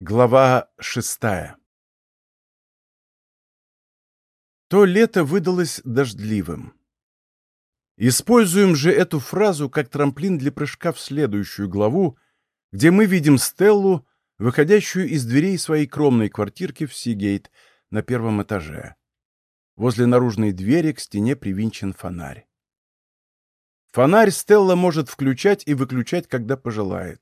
Глава шестая То лето выдалось дождливым. Используем же эту фразу как трамплин для прыжка в следующую главу, где мы видим Стеллу, выходящую из дверей своей кромной квартирки в Сигейт на первом этаже. Возле наружной двери к стене привинчен фонарь. Фонарь Стелла может включать и выключать, когда пожелает.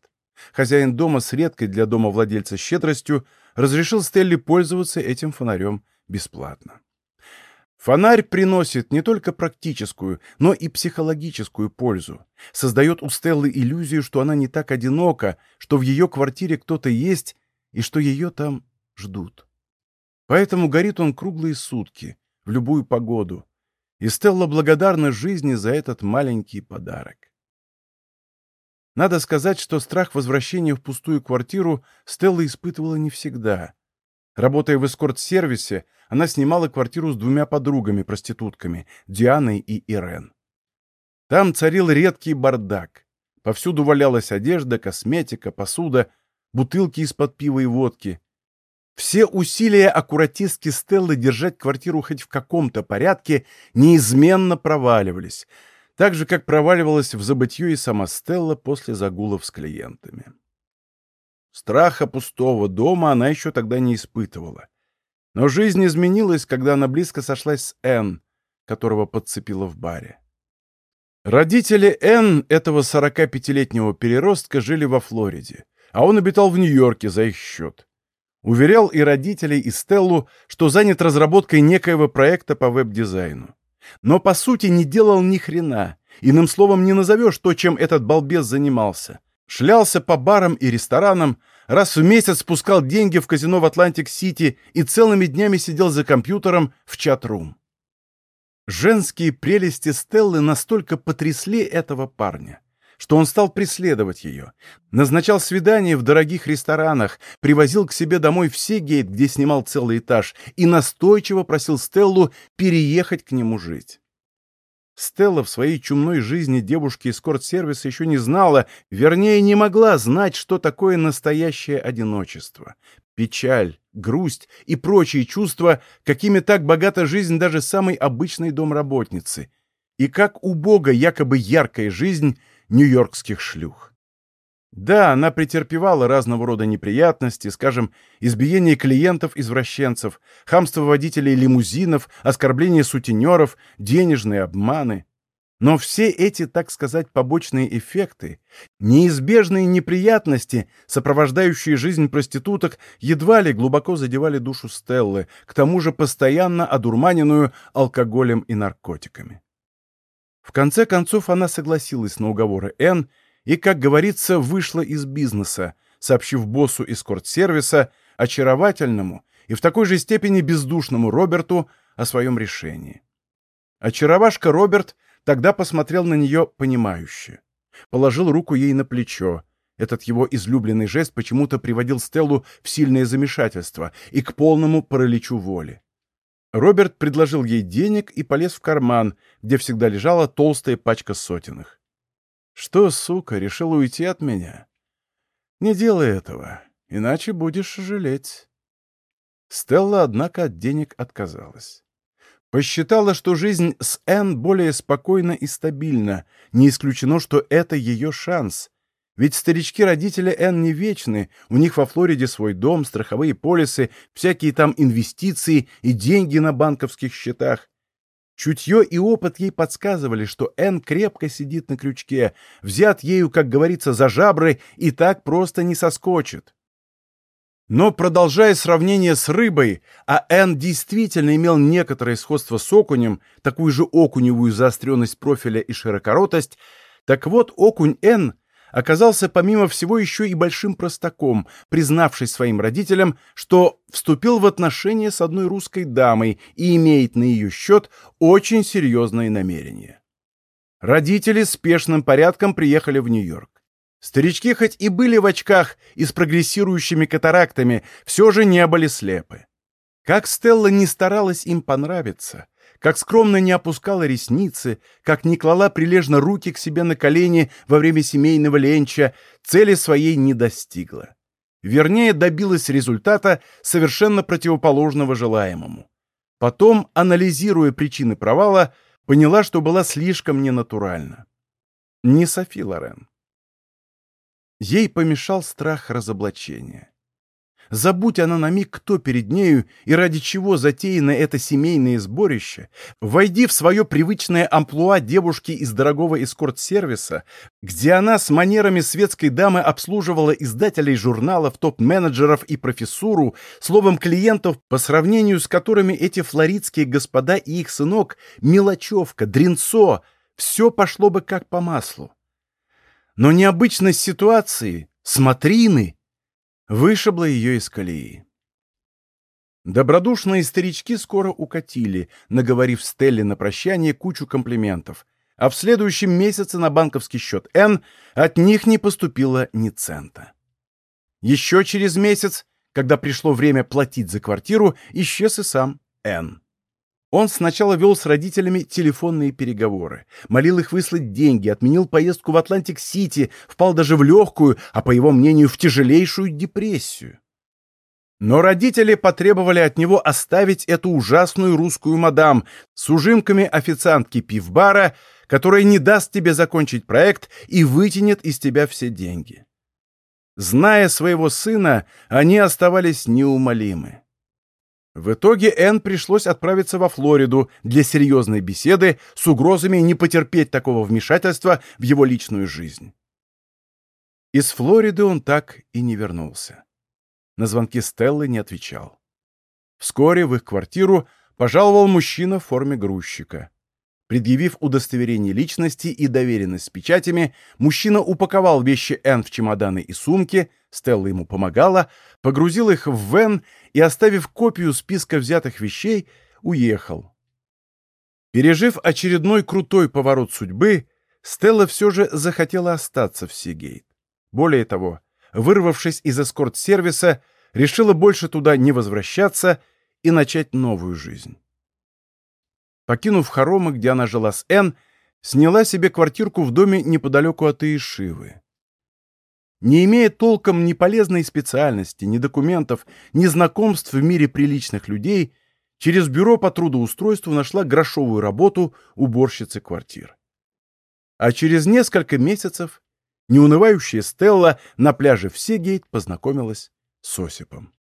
Хозяин дома с редкой для дома владельца щедростью разрешил Стелле пользоваться этим фонарем бесплатно. Фонарь приносит не только практическую, но и психологическую пользу. Создает у Стеллы иллюзию, что она не так одинока, что в ее квартире кто-то есть и что ее там ждут. Поэтому горит он круглые сутки, в любую погоду. И Стелла благодарна жизни за этот маленький подарок. Надо сказать, что страх возвращения в пустую квартиру Стелла испытывала не всегда. Работая в эскорт-сервисе, она снимала квартиру с двумя подругами-проститутками, Дианой и Ирен. Там царил редкий бардак. Повсюду валялась одежда, косметика, посуда, бутылки из-под пива и водки. Все усилия аккуратистки Стеллы держать квартиру хоть в каком-то порядке неизменно проваливались — так же, как проваливалась в забытье и сама Стелла после загулов с клиентами. Страха пустого дома она еще тогда не испытывала. Но жизнь изменилась, когда она близко сошлась с Энн, которого подцепила в баре. Родители Энн, этого 45-летнего переростка, жили во Флориде, а он обитал в Нью-Йорке за их счет. Уверял и родителей, и Стеллу, что занят разработкой некоего проекта по веб-дизайну но по сути не делал ни хрена. Иным словом, не назовешь то, чем этот балбес занимался. Шлялся по барам и ресторанам, раз в месяц спускал деньги в казино в Атлантик-Сити и целыми днями сидел за компьютером в chat room. Женские прелести Стеллы настолько потрясли этого парня, что он стал преследовать ее, назначал свидания в дорогих ресторанах, привозил к себе домой в Си-Гейт, где снимал целый этаж, и настойчиво просил Стеллу переехать к нему жить. Стелла в своей чумной жизни девушки эскорт-сервиса еще не знала, вернее, не могла знать, что такое настоящее одиночество. Печаль, грусть и прочие чувства, какими так богата жизнь даже самой обычной домработницы. И как у Бога якобы яркая жизнь — нью-йоркских шлюх. Да, она претерпевала разного рода неприятности, скажем, избиение клиентов-извращенцев, хамство водителей лимузинов, оскорбление сутенеров, денежные обманы. Но все эти, так сказать, побочные эффекты, неизбежные неприятности, сопровождающие жизнь проституток, едва ли глубоко задевали душу Стеллы, к тому же постоянно одурманенную алкоголем и наркотиками. В конце концов она согласилась на уговоры Н и, как говорится, вышла из бизнеса, сообщив боссу эскорт-сервиса, очаровательному и в такой же степени бездушному Роберту о своем решении. Очаровашка Роберт тогда посмотрел на нее понимающе. Положил руку ей на плечо. Этот его излюбленный жест почему-то приводил Стеллу в сильное замешательство и к полному параличу воли. Роберт предложил ей денег и полез в карман, где всегда лежала толстая пачка сотенных. «Что, сука, решила уйти от меня?» «Не делай этого, иначе будешь жалеть». Стелла, однако, от денег отказалась. Посчитала, что жизнь с Энн более спокойна и стабильна, не исключено, что это ее шанс, ведь старички-родители Энн не вечны, у них во Флориде свой дом, страховые полисы, всякие там инвестиции и деньги на банковских счетах. Чутье и опыт ей подсказывали, что Энн крепко сидит на крючке, взят ею, как говорится, за жабры и так просто не соскочит. Но, продолжая сравнение с рыбой, а Энн действительно имел некоторое сходство с окунем, такую же окуневую заостренность профиля и широкоротость, так вот окунь Энн оказался помимо всего еще и большим простаком, признавшись своим родителям, что вступил в отношения с одной русской дамой и имеет на ее счет очень серьезные намерения. Родители спешным порядком приехали в Нью-Йорк. Старички хоть и были в очках и с прогрессирующими катарактами, все же не были слепы. Как Стелла не старалась им понравиться, как скромно не опускала ресницы, как не клала прилежно руки к себе на колени во время семейного ленча, цели своей не достигла. Вернее, добилась результата, совершенно противоположного желаемому. Потом, анализируя причины провала, поняла, что была слишком ненатуральна. Не Софи Лорен. Ей помешал страх разоблачения. Забудь она на миг, кто перед нею и ради чего затеяно это семейное сборище, войди в свое привычное амплуа девушки из дорогого эскорт-сервиса, где она с манерами светской дамы обслуживала издателей журналов, топ-менеджеров и профессуру, словом, клиентов, по сравнению с которыми эти флоридские господа и их сынок, мелочевка, дренцо, все пошло бы как по маслу. Но необычность ситуации, смотрины, вышибла ее из колеи. Добродушные старички скоро укатили, наговорив Стелле на прощание кучу комплиментов, а в следующем месяце на банковский счет Н от них не поступило ни цента. Еще через месяц, когда пришло время платить за квартиру, исчез и сам Н. Он сначала вел с родителями телефонные переговоры, молил их выслать деньги, отменил поездку в Атлантик-Сити, впал даже в легкую, а по его мнению, в тяжелейшую депрессию. Но родители потребовали от него оставить эту ужасную русскую мадам с ужимками официантки пивбара, которая не даст тебе закончить проект и вытянет из тебя все деньги. Зная своего сына, они оставались неумолимы. В итоге Энн пришлось отправиться во Флориду для серьезной беседы с угрозами не потерпеть такого вмешательства в его личную жизнь. Из Флориды он так и не вернулся. На звонки Стеллы не отвечал. Вскоре в их квартиру пожаловал мужчина в форме грузчика. Предъявив удостоверение личности и доверенность с печатями, мужчина упаковал вещи Энн в чемоданы и сумки, Стелла ему помогала, погрузил их в вен и, оставив копию списка взятых вещей, уехал. Пережив очередной крутой поворот судьбы, Стелла все же захотела остаться в Сигейт. Более того, вырвавшись из эскорт-сервиса, решила больше туда не возвращаться и начать новую жизнь. Покинув хоромы, где она жила с Энн, сняла себе квартирку в доме неподалеку от Иешивы. Не имея толком ни полезной специальности, ни документов, ни знакомств в мире приличных людей, через бюро по трудоустройству нашла грошовую работу уборщицы квартир. А через несколько месяцев неунывающая Стелла на пляже в Сегейт познакомилась с Осипом.